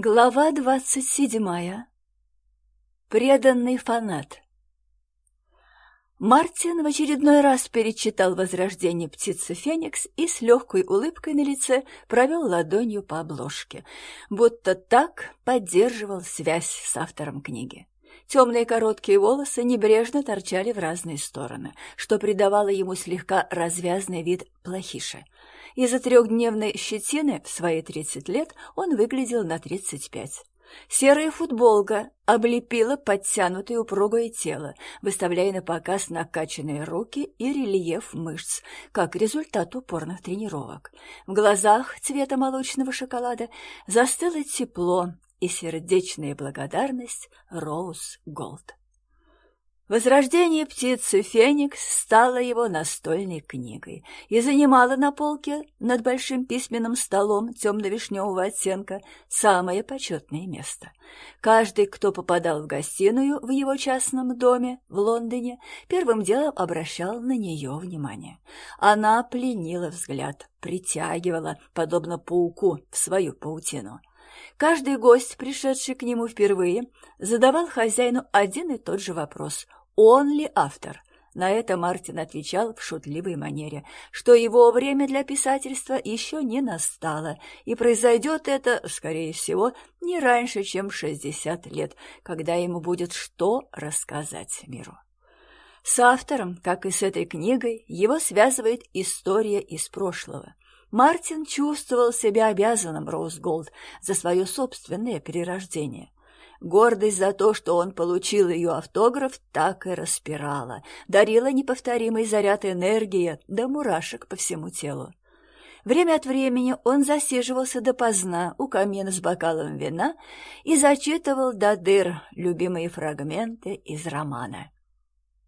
Глава двадцать седьмая. Преданный фанат. Мартин в очередной раз перечитал «Возрождение птицы Феникс» и с легкой улыбкой на лице провел ладонью по обложке, будто так поддерживал связь с автором книги. Темные короткие волосы небрежно торчали в разные стороны, что придавало ему слегка развязный вид плохише — из-за трехдневной щетины в свои 30 лет он выглядел на 35. Серая футболка облепила подтянутое упругое тело, выставляя на показ накачанные руки и рельеф мышц, как результат упорных тренировок. В глазах цвета молочного шоколада застыло тепло и сердечная благодарность Роуз Голд. Возрождение птицы Феникс стало его настольной книгой и занимало на полке над большим письменным столом темно-вишневого оттенка самое почетное место. Каждый, кто попадал в гостиную в его частном доме в Лондоне, первым делом обращал на нее внимание. Она пленила взгляд, притягивала, подобно пауку, в свою паутину. Каждый гость, пришедший к нему впервые, задавал хозяину один и тот же вопрос – он ли автор? На это Мартин отвечал в шутливой манере, что его время для писательства еще не настало, и произойдет это, скорее всего, не раньше, чем 60 лет, когда ему будет что рассказать миру. С автором, как и с этой книгой, его связывает история из прошлого. Мартин чувствовал себя обязанным Роуз Голд за свое собственное перерождение. Гордость за то, что он получил ее автограф, так и распирала, дарила неповторимый заряд энергии до мурашек по всему телу. Время от времени он засиживался допоздна у камина с бокалом вина и зачитывал до дыр любимые фрагменты из романа.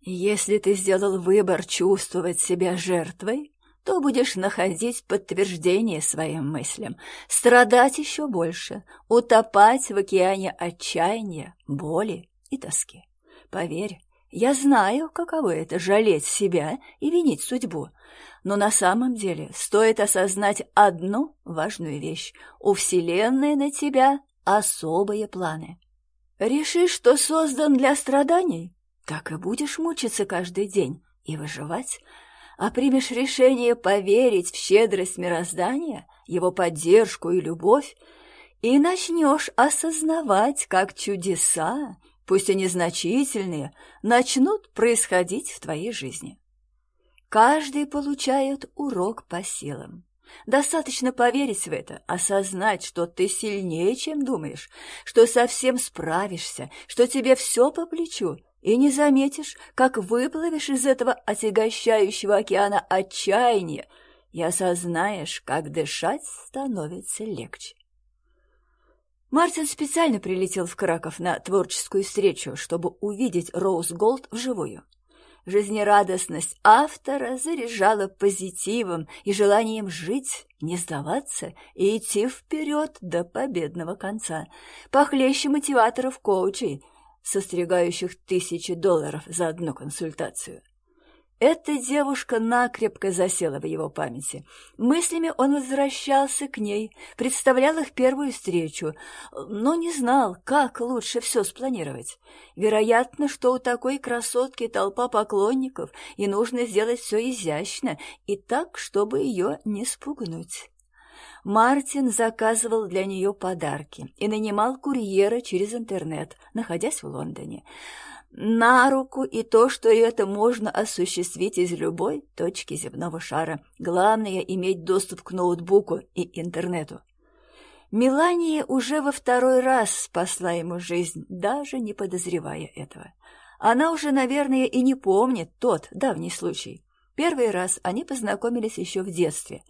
«Если ты сделал выбор чувствовать себя жертвой, то будешь находить подтверждение своим мыслям, страдать еще больше, утопать в океане отчаяния, боли и тоски. Поверь, я знаю, каково это — жалеть себя и винить судьбу. Но на самом деле стоит осознать одну важную вещь — у Вселенной на тебя особые планы. Решишь, что создан для страданий, так и будешь мучиться каждый день и выживать — а примешь решение поверить в щедрость мироздания, его поддержку и любовь, и начнешь осознавать, как чудеса, пусть и незначительные, начнут происходить в твоей жизни. Каждый получает урок по силам. Достаточно поверить в это, осознать, что ты сильнее, чем думаешь, что совсем справишься, что тебе все по плечу, и не заметишь, как выплывешь из этого отягощающего океана отчаяния и осознаешь, как дышать становится легче. Мартин специально прилетел в Краков на творческую встречу, чтобы увидеть Роуз Голд вживую. Жизнерадостность автора заряжала позитивом и желанием жить, не сдаваться и идти вперед до победного конца. Похлеще мотиваторов-коучей, состригающих тысячи долларов за одну консультацию. Эта девушка накрепко засела в его памяти. Мыслями он возвращался к ней, представлял их первую встречу, но не знал, как лучше все спланировать. Вероятно, что у такой красотки толпа поклонников, и нужно сделать все изящно и так, чтобы ее не спугнуть. Мартин заказывал для нее подарки и нанимал курьера через интернет, находясь в Лондоне. На руку и то, что это можно осуществить из любой точки земного шара. Главное — иметь доступ к ноутбуку и интернету. Мелания уже во второй раз спасла ему жизнь, даже не подозревая этого. Она уже, наверное, и не помнит тот давний случай. Первый раз они познакомились еще в детстве.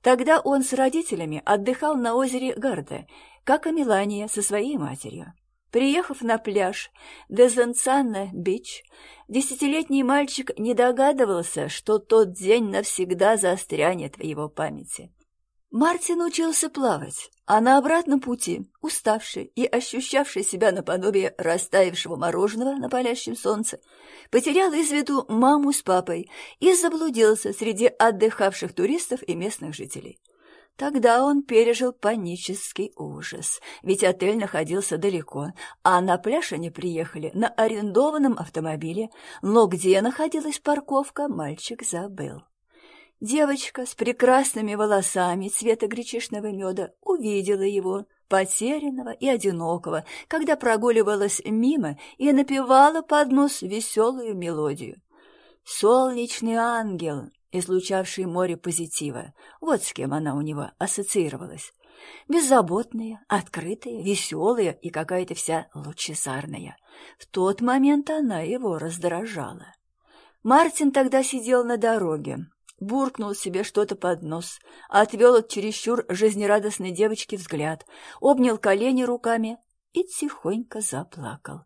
Тогда он с родителями отдыхал на озере Гарде, как и Мелания со своей матерью. Приехав на пляж Дезенцанна-Бич, десятилетний мальчик не догадывался, что тот день навсегда застрянет в его памяти. Мартин учился плавать, а на обратном пути, уставший и ощущавший себя наподобие растаявшего мороженого на палящем солнце, потерял из виду маму с папой и заблудился среди отдыхавших туристов и местных жителей. Тогда он пережил панический ужас, ведь отель находился далеко, а на пляж они приехали на арендованном автомобиле, но где находилась парковка, мальчик забыл. Девочка с прекрасными волосами цвета гречишного меда увидела его, потерянного и одинокого, когда прогуливалась мимо и напевала под нос веселую мелодию. «Солнечный ангел», излучавший море позитива, вот с кем она у него ассоциировалась. Беззаботная, открытая, веселая и какая-то вся лучезарная. В тот момент она его раздражала. Мартин тогда сидел на дороге, буркнул себе что-то под нос, отвел от чересчур жизнерадостной девочки взгляд, обнял колени руками и тихонько заплакал.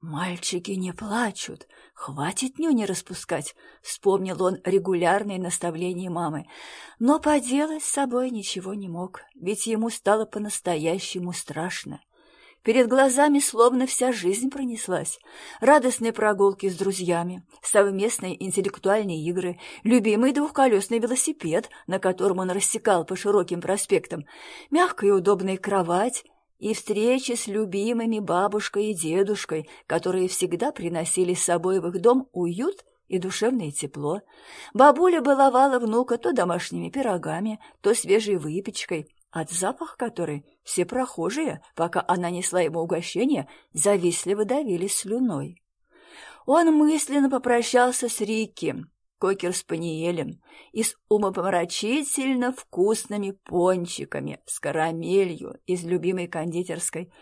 «Мальчики не плачут, хватит нюни распускать», — вспомнил он регулярные наставления мамы. Но поделать с собой ничего не мог, ведь ему стало по-настоящему страшно. Перед глазами словно вся жизнь пронеслась. Радостные прогулки с друзьями, совместные интеллектуальные игры, любимый двухколесный велосипед, на котором он рассекал по широким проспектам, мягкая и удобная кровать и встречи с любимыми бабушкой и дедушкой, которые всегда приносили с собой в их дом уют и душевное тепло. Бабуля баловала внука то домашними пирогами, то свежей выпечкой, от запаха которой все прохожие, пока она несла ему угощение, завистливо давились слюной. Он мысленно попрощался с Рикки, кокер-спаниелем и с умопомрачительно вкусными пончиками с карамелью из любимой кондитерской,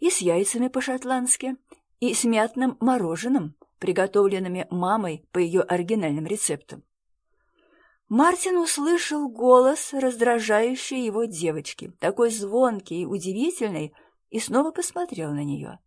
и с яйцами по-шотландски, и с мятным мороженым, приготовленными мамой по ее оригинальным рецептам. Мартин услышал голос, раздражающий его девочки, такой звонкий удивительный, и снова посмотрел на нее.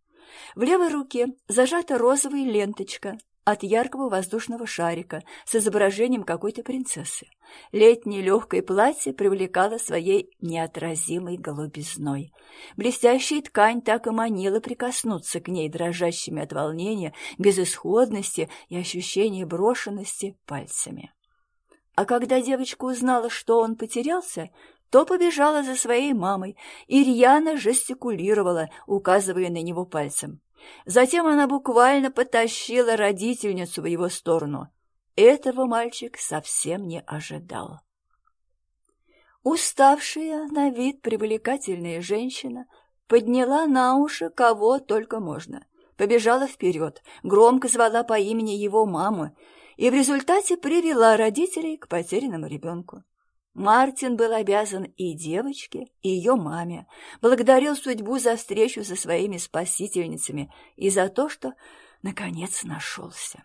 В левой руке зажата розовая ленточка от яркого воздушного шарика с изображением какой-то принцессы. Летнее легкое платье привлекало своей неотразимой голубизной. Блестящая ткань так и манила прикоснуться к ней дрожащими от волнения, безысходности и ощущения брошенности пальцами. А когда девочка узнала, что он потерялся, то побежала за своей мамой и рьяно жестикулировала, указывая на него пальцем. Затем она буквально потащила родительницу в его сторону. Этого мальчик совсем не ожидал. Уставшая на вид привлекательная женщина подняла на уши кого только можно, побежала вперед, громко звала по имени его маму и в результате привела родителей к потерянному ребенку. Мартин был обязан и девочке, и ее маме, благодарил судьбу за встречу со своими спасительницами и за то, что, наконец, нашелся.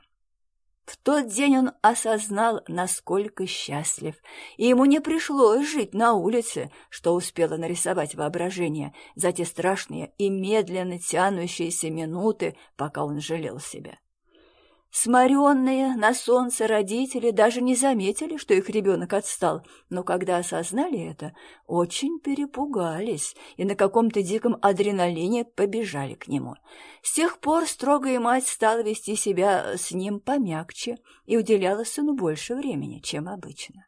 В тот день он осознал, насколько счастлив, и ему не пришлось жить на улице, что успело нарисовать воображение за те страшные и медленно тянущиеся минуты, пока он жалел себя. Сморенные на солнце родители даже не заметили, что их ребенок отстал, но когда осознали это, очень перепугались и на каком-то диком адреналине побежали к нему. С тех пор строгая мать стала вести себя с ним помягче и уделяла сыну больше времени, чем обычно.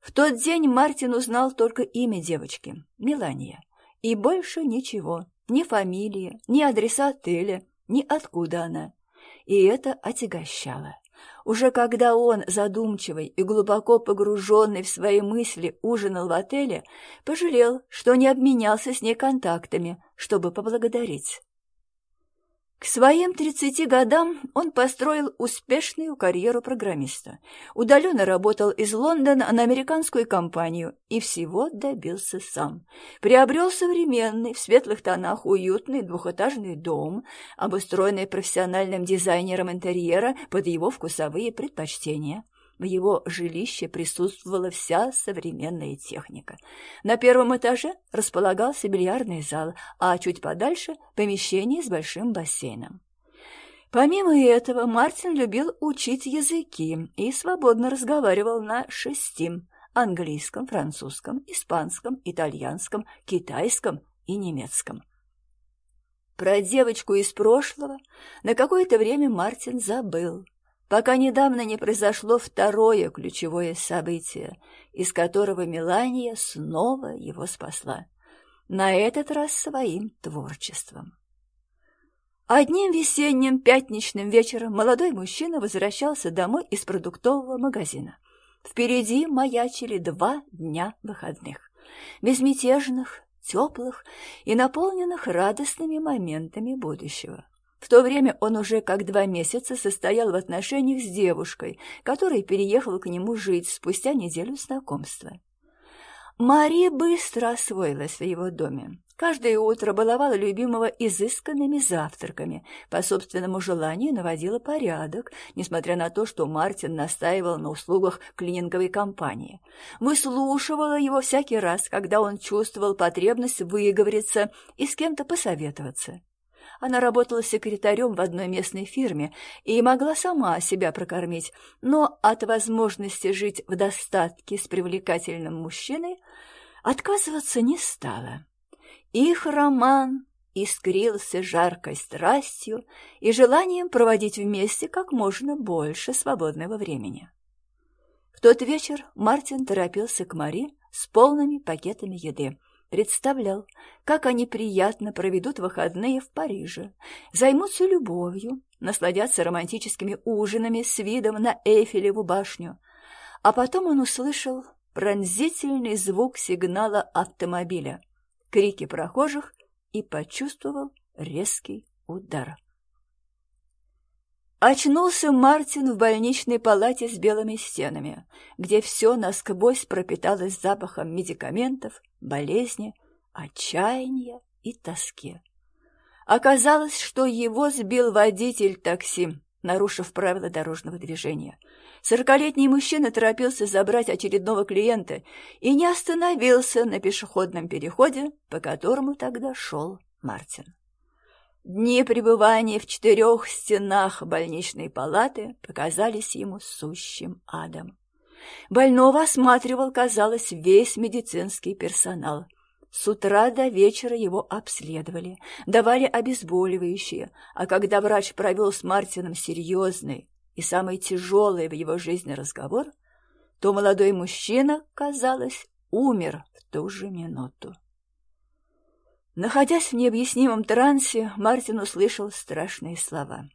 В тот день Мартин узнал только имя девочки — Мелания, и больше ничего, ни фамилии, ни адреса отеля, ни откуда она — и это отягощало. Уже когда он, задумчивый и глубоко погруженный в свои мысли, ужинал в отеле, пожалел, что не обменялся с ней контактами, чтобы поблагодарить. К своим 30 годам он построил успешную карьеру программиста, удаленно работал из Лондона на американскую компанию и всего добился сам. Приобрел современный, в светлых тонах уютный двухэтажный дом, обустроенный профессиональным дизайнером интерьера под его вкусовые предпочтения – в его жилище присутствовала вся современная техника. На первом этаже располагался бильярдный зал, а чуть подальше – помещение с большим бассейном. Помимо этого, Мартин любил учить языки и свободно разговаривал на шести – английском, французском, испанском, итальянском, китайском и немецком. Про девочку из прошлого на какое-то время Мартин забыл – пока недавно не произошло второе ключевое событие, из которого Мелания снова его спасла, на этот раз своим творчеством. Одним весенним пятничным вечером молодой мужчина возвращался домой из продуктового магазина. Впереди маячили два дня выходных, безмятежных, теплых и наполненных радостными моментами будущего. В то время он уже как два месяца состоял в отношениях с девушкой, которая переехала к нему жить спустя неделю знакомства. Мария быстро освоилась в его доме. Каждое утро баловала любимого изысканными завтраками, по собственному желанию наводила порядок, несмотря на то, что Мартин настаивал на услугах клининговой компании. Выслушивала его всякий раз, когда он чувствовал потребность выговориться и с кем-то посоветоваться. Она работала секретарем в одной местной фирме и могла сама себя прокормить, но от возможности жить в достатке с привлекательным мужчиной отказываться не стала. Их роман искрился жаркой страстью и желанием проводить вместе как можно больше свободного времени. В тот вечер Мартин торопился к Мари с полными пакетами еды. Представлял, как они приятно проведут выходные в Париже, займутся любовью, насладятся романтическими ужинами с видом на Эйфелеву башню. А потом он услышал пронзительный звук сигнала автомобиля крики прохожих и почувствовал резкий удар. Очнулся Мартин в больничной палате с белыми стенами, где все насквозь пропиталось запахом медикаментов, болезни, отчаяния и тоски. Оказалось, что его сбил водитель такси, нарушив правила дорожного движения – Сорокалетний мужчина торопился забрать очередного клиента и не остановился на пешеходном переходе, по которому тогда шел Мартин. Дни пребывания в четырех стенах больничной палаты показались ему сущим адом. Больного осматривал, казалось, весь медицинский персонал. С утра до вечера его обследовали, давали обезболивающие, а когда врач провел с Мартином серьезный, и самый тяжелый в его жизни разговор, то молодой мужчина, казалось, умер в ту же минуту. Находясь в необъяснимом трансе, Мартин услышал страшные слова.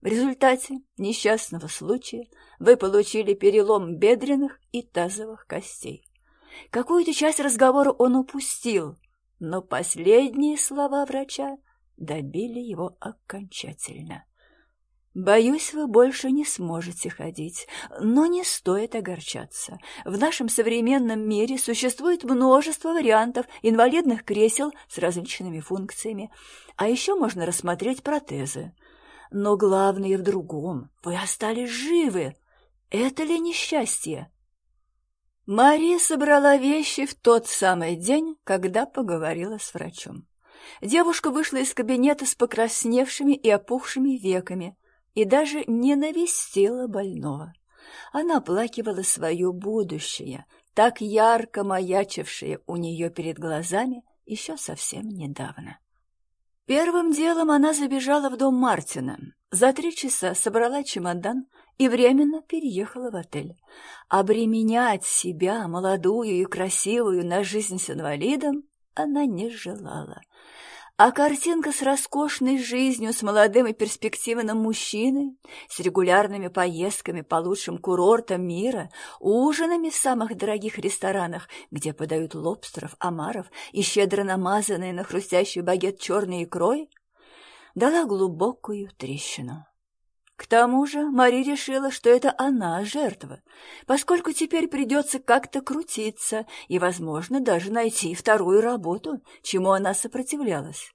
В результате несчастного случая вы получили перелом бедренных и тазовых костей. Какую-то часть разговора он упустил, но последние слова врача добили его окончательно. Боюсь, вы больше не сможете ходить, но не стоит огорчаться. В нашем современном мире существует множество вариантов инвалидных кресел с различными функциями, а еще можно рассмотреть протезы. Но главное в другом. Вы остались живы. Это ли несчастье? Мария собрала вещи в тот самый день, когда поговорила с врачом. Девушка вышла из кабинета с покрасневшими и опухшими веками, и даже не навестила больного. Она оплакивала свое будущее, так ярко маячившее у нее перед глазами еще совсем недавно. Первым делом она забежала в дом Мартина. За три часа собрала чемодан и временно переехала в отель. Обременять себя, молодую и красивую, на жизнь с инвалидом она не желала. А картинка с роскошной жизнью, с молодым и перспективным мужчиной, с регулярными поездками по лучшим курортам мира, ужинами в самых дорогих ресторанах, где подают лобстеров, омаров и щедро намазанные на хрустящий багет черной икрой, дала глубокую трещину. К тому же Мари решила, что это она жертва, поскольку теперь придется как-то крутиться и, возможно, даже найти вторую работу, чему она сопротивлялась.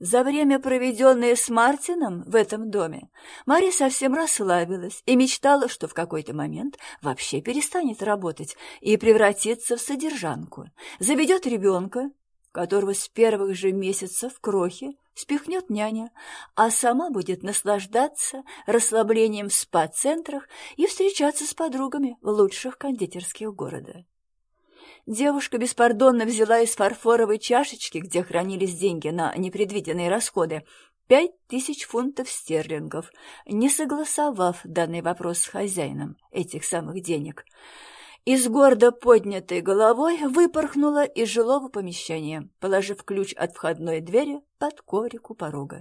За время, проведенное с Мартином в этом доме, Мари совсем расслабилась и мечтала, что в какой-то момент вообще перестанет работать и превратится в содержанку, заведет ребенка, которого с первых же месяцев крохи спихнет няня, а сама будет наслаждаться расслаблением в спа-центрах и встречаться с подругами в лучших кондитерских города. Девушка беспардонно взяла из фарфоровой чашечки, где хранились деньги на непредвиденные расходы, пять тысяч фунтов стерлингов, не согласовав данный вопрос с хозяином этих самых денег. И с гордо поднятой головой выпорхнула из жилого помещения, положив ключ от входной двери под коврик у порога.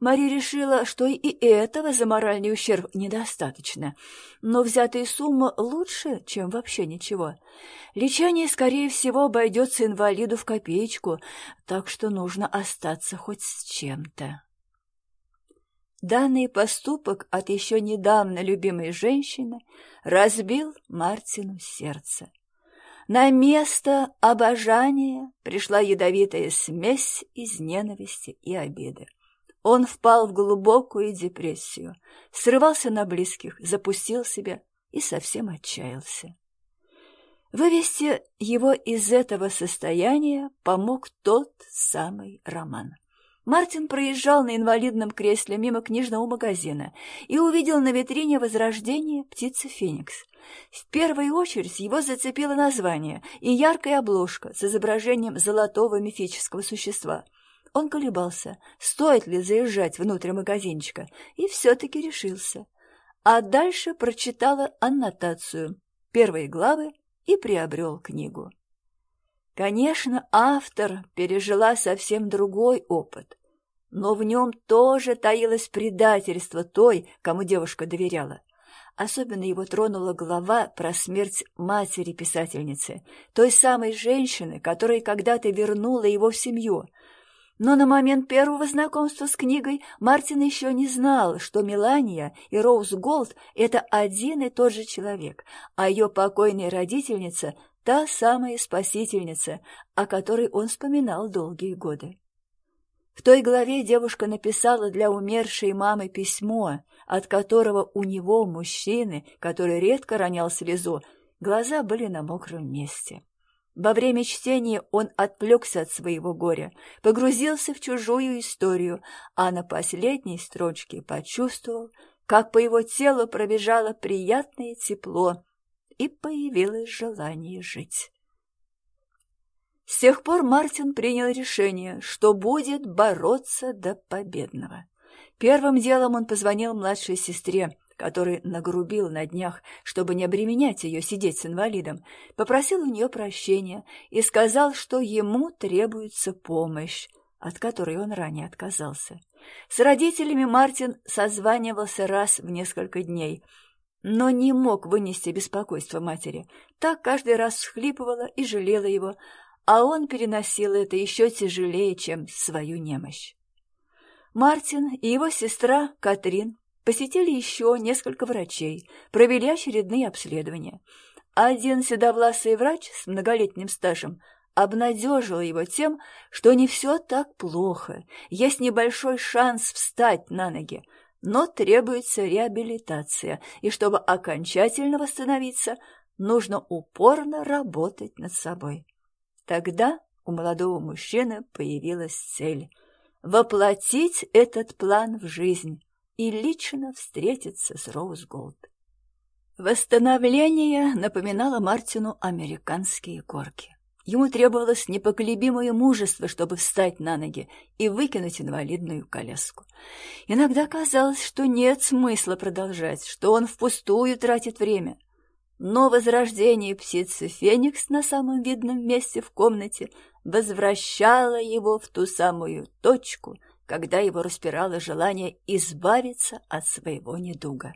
Мари решила, что и этого за моральный ущерб недостаточно, но взятая сумма лучше, чем вообще ничего. Лечение, скорее всего, обойдется инвалиду в копеечку, так что нужно остаться хоть с чем-то. Данный поступок от еще недавно любимой женщины разбил Мартину сердце. На место обожания пришла ядовитая смесь из ненависти и обиды. Он впал в глубокую депрессию, срывался на близких, запустил себя и совсем отчаялся. Вывести его из этого состояния помог тот самый роман. Мартин проезжал на инвалидном кресле мимо книжного магазина и увидел на витрине возрождение птицы Феникс. В первую очередь его зацепило название и яркая обложка с изображением золотого мифического существа – он колебался, стоит ли заезжать внутрь магазинчика, и все-таки решился. А дальше прочитала аннотацию, первые главы и приобрел книгу. Конечно, автор пережила совсем другой опыт, но в нем тоже таилось предательство той, кому девушка доверяла. Особенно его тронула глава про смерть матери писательницы, той самой женщины, которая когда-то вернула его в семью – но на момент первого знакомства с книгой Мартин еще не знал, что Мелания и Роуз Голд – это один и тот же человек, а ее покойная родительница – та самая спасительница, о которой он вспоминал долгие годы. В той главе девушка написала для умершей мамы письмо, от которого у него, мужчины, который редко ронял слезу, глаза были на мокром месте. Во время чтения он отвлекся от своего горя, погрузился в чужую историю, а на последней строчке почувствовал, как по его телу пробежало приятное тепло и появилось желание жить. С тех пор Мартин принял решение, что будет бороться до победного. Первым делом он позвонил младшей сестре, который нагрубил на днях, чтобы не обременять ее сидеть с инвалидом, попросил у нее прощения и сказал, что ему требуется помощь, от которой он ранее отказался. С родителями Мартин созванивался раз в несколько дней, но не мог вынести беспокойство матери. Так каждый раз всхлипывала и жалела его, а он переносил это еще тяжелее, чем свою немощь. Мартин и его сестра Катрин Посетили еще несколько врачей, провели очередные обследования. Один седовласый врач с многолетним стажем обнадежил его тем, что не все так плохо, есть небольшой шанс встать на ноги, но требуется реабилитация, и чтобы окончательно восстановиться, нужно упорно работать над собой. Тогда у молодого мужчины появилась цель – воплотить этот план в жизнь, и лично встретиться с Роуз Голд. Восстановление напоминало Мартину американские горки. Ему требовалось непоколебимое мужество, чтобы встать на ноги и выкинуть инвалидную коляску. Иногда казалось, что нет смысла продолжать, что он впустую тратит время. Но возрождение птицы Феникс на самом видном месте в комнате возвращало его в ту самую точку, когда его распирало желание избавиться от своего недуга.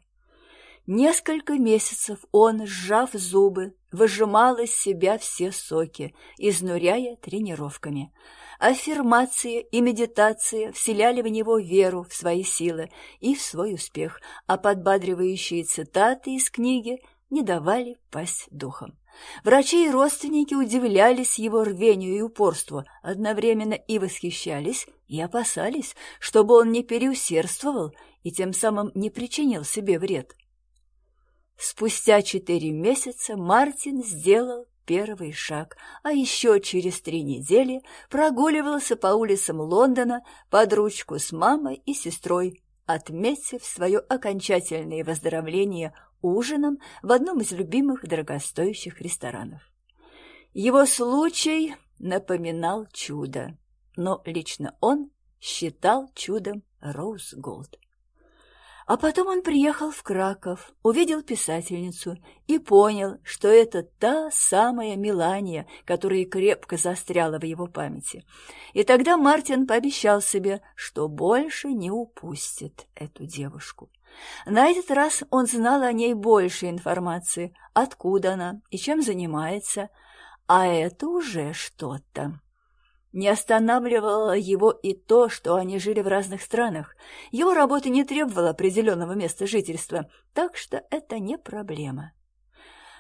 Несколько месяцев он, сжав зубы, выжимал из себя все соки, изнуряя тренировками. Аффирмация и медитация вселяли в него веру в свои силы и в свой успех, а подбадривающие цитаты из книги не давали пасть духом. Врачи и родственники удивлялись его рвению и упорству, одновременно и восхищались, и опасались, чтобы он не переусердствовал и тем самым не причинил себе вред. Спустя четыре месяца Мартин сделал первый шаг, а еще через три недели прогуливался по улицам Лондона под ручку с мамой и сестрой, отметив свое окончательное выздоровление ужином в одном из любимых дорогостоящих ресторанов. Его случай напоминал чудо, но лично он считал чудом Роуз Голд. А потом он приехал в Краков, увидел писательницу и понял, что это та самая Милания, которая крепко застряла в его памяти. И тогда Мартин пообещал себе, что больше не упустит эту девушку. На этот раз он знал о ней больше информации, откуда она и чем занимается, а это уже что-то. Не останавливало его и то, что они жили в разных странах. Его работа не требовала определенного места жительства, так что это не проблема.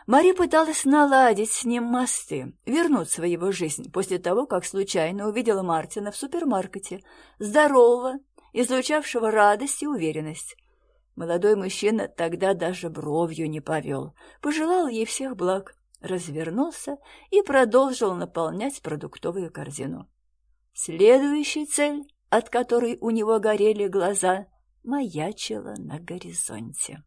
Мари пыталась наладить с ним мосты, вернуть в его жизнь после того, как случайно увидела Мартина в супермаркете, здорового, излучавшего радость и уверенность. Молодой мужчина тогда даже бровью не повел, пожелал ей всех благ развернулся и продолжил наполнять продуктовую корзину. Следующая цель, от которой у него горели глаза, маячила на горизонте.